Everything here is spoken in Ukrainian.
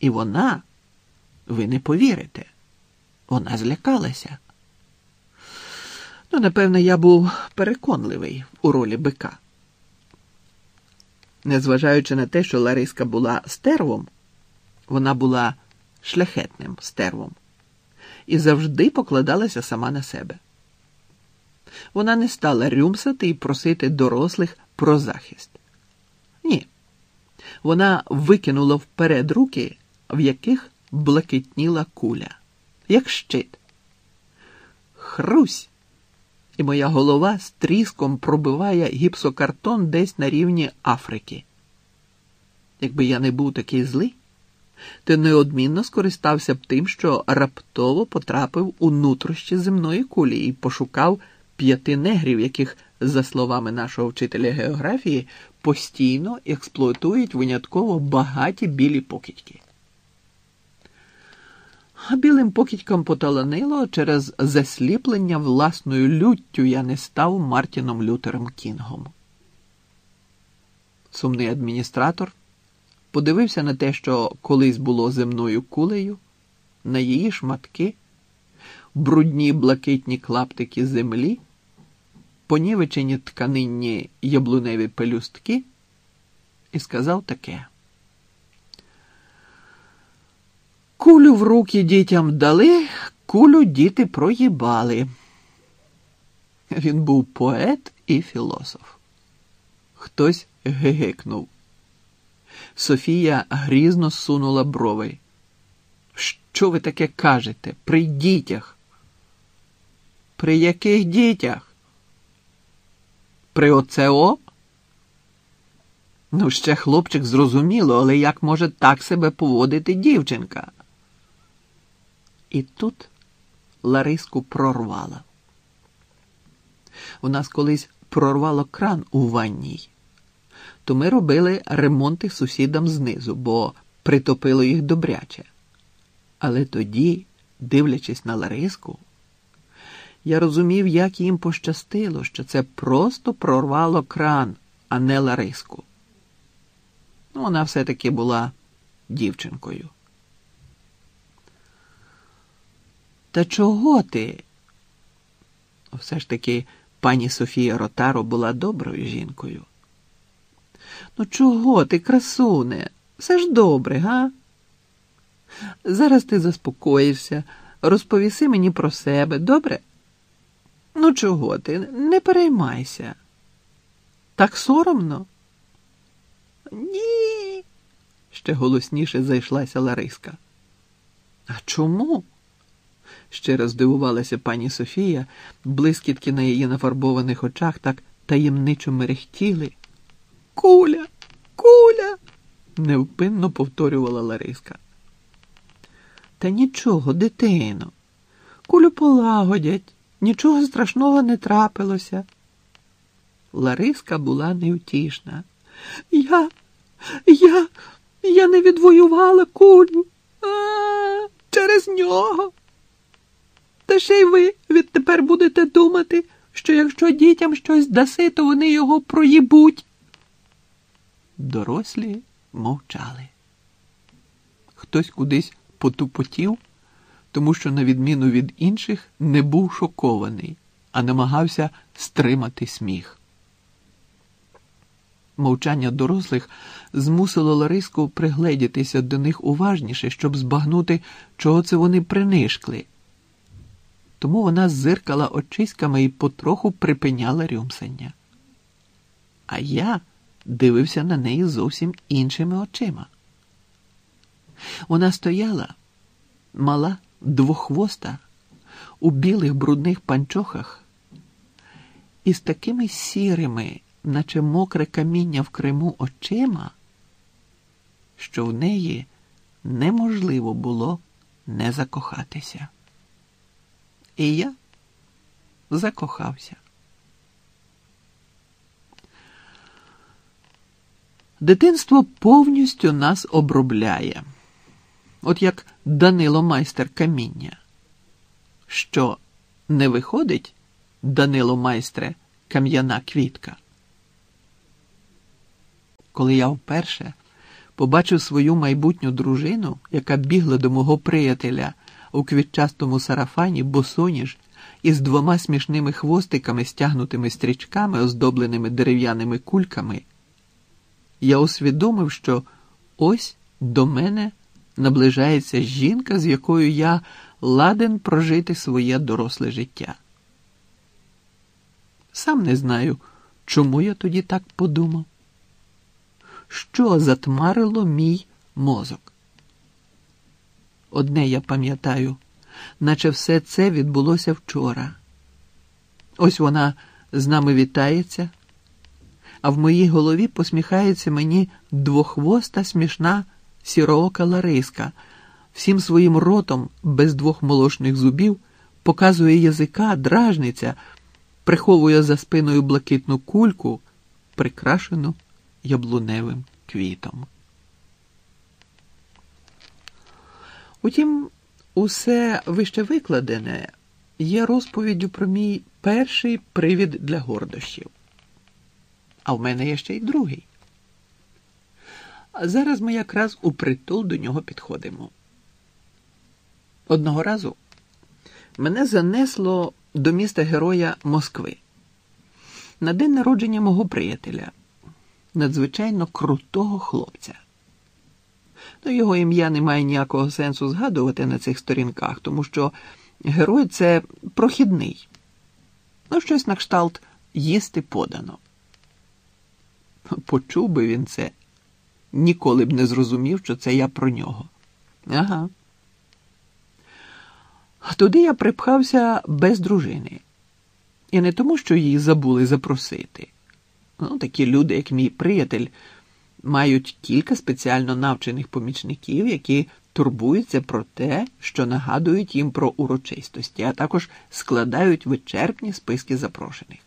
І вона, ви не повірите, вона злякалася. Ну, напевне, я був переконливий у ролі бика. Незважаючи на те, що Лариска була стервом, вона була шляхетним стервом і завжди покладалася сама на себе. Вона не стала рюмсати і просити дорослих про захист. Ні. Вона викинула вперед руки, в яких блакитніла куля, як щит. Хрусь! І моя голова з тріском пробиває гіпсокартон десь на рівні Африки. Якби я не був такий злий, ти неодмінно скористався б тим, що раптово потрапив у нутрощі земної кулі і пошукав п'яти негрів, яких, за словами нашого вчителя географії, постійно експлуатують винятково багаті білі покидьки. А білим покидькам поталанило через засліплення власною люттю я не став Мартіном Лютером Кінгом. Сумний адміністратор подивився на те, що колись було земною кулею, на її шматки, брудні блакитні клаптики землі, понівечені тканинні яблуневі пелюстки, і сказав таке. Кулю в руки дітям дали, кулю діти проїбали. Він був поет і філософ. Хтось гегекнув. Софія грізно сунула брови. Що ви таке кажете? При дітях? При яких дітях? При ОЦО? Ну, ще хлопчик зрозуміло, але як може так себе поводити дівчинка? І тут Лариску прорвала. У нас колись прорвало кран у ванній, то ми робили ремонти сусідам знизу, бо притопило їх добряче. Але тоді, дивлячись на Лариску, я розумів, як їм пощастило, що це просто прорвало кран, а не Лариску. Ну, вона все-таки була дівчинкою. Та чого ти? Все ж таки пані Софія Ротаро була доброю жінкою. Ну, чого ти, красуне? Все ж добре, га? Зараз ти заспокоїшся, розповіси мені про себе, добре? Ну, чого ти? Не переймайся. Так соромно? Ні, ще голосніше зайшлася Лариска. А чому? Ще раз здивувалася пані Софія, блискітки на її нафарбованих очах так таємничо мерехтіли. Куля, куля, невпинно повторювала Лариска. Та нічого, дитино, кулю полагодять, нічого страшного не трапилося. Лариска була невтішна. Я, я, я не відвоювала кулю а, через нього. Ще й ви відтепер будете думати, що якщо дітям щось даси, то вони його проїбуть. Дорослі мовчали. Хтось кудись потупотів, тому що, на відміну від інших, не був шокований, а намагався стримати сміх. Мовчання дорослих змусило Лариску пригледітися до них уважніше, щоб збагнути, чого це вони принишкли. Тому вона зиркала очиськами і потроху припиняла рюмсання. А я дивився на неї зовсім іншими очима. Вона стояла, мала, двохвоста, у білих брудних панчохах, і з такими сірими, наче мокре каміння в Криму очима, що в неї неможливо було не закохатися. І я закохався. Дитинство повністю нас обробляє, от як Данило майстер каміння. Що не виходить, Данило майстре, кам'яна квітка. Коли я вперше побачив свою майбутню дружину, яка бігла до мого приятеля у квітчастому сарафані, босоніж, із двома смішними хвостиками, стягнутими стрічками, оздобленими дерев'яними кульками, я усвідомив, що ось до мене наближається жінка, з якою я ладен прожити своє доросле життя. Сам не знаю, чому я тоді так подумав. Що затмарило мій мозок? Одне я пам'ятаю, наче все це відбулося вчора. Ось вона з нами вітається, а в моїй голові посміхається мені двохвоста смішна сіроока Лариска, всім своїм ротом без двох молочних зубів показує язика, дражниця, приховує за спиною блакитну кульку, прикрашену яблуневим квітом. Утім, усе вище викладене є розповіддю про мій перший привід для гордощів. А в мене є ще й другий. А зараз ми якраз у притул до нього підходимо. Одного разу мене занесло до міста Героя Москви на день народження мого приятеля, надзвичайно крутого хлопця. Його ім'я не має ніякого сенсу згадувати на цих сторінках, тому що герой це прохідний. Ну, щось на кшталт їсти подано. Почув би він це, ніколи б не зрозумів, що це я про нього. Ага. Туди я припхався без дружини. І не тому, що її забули запросити. Ну, Такі люди, як мій приятель, мають кілька спеціально навчених помічників, які турбуються про те, що нагадують їм про урочистості, а також складають вичерпні списки запрошених.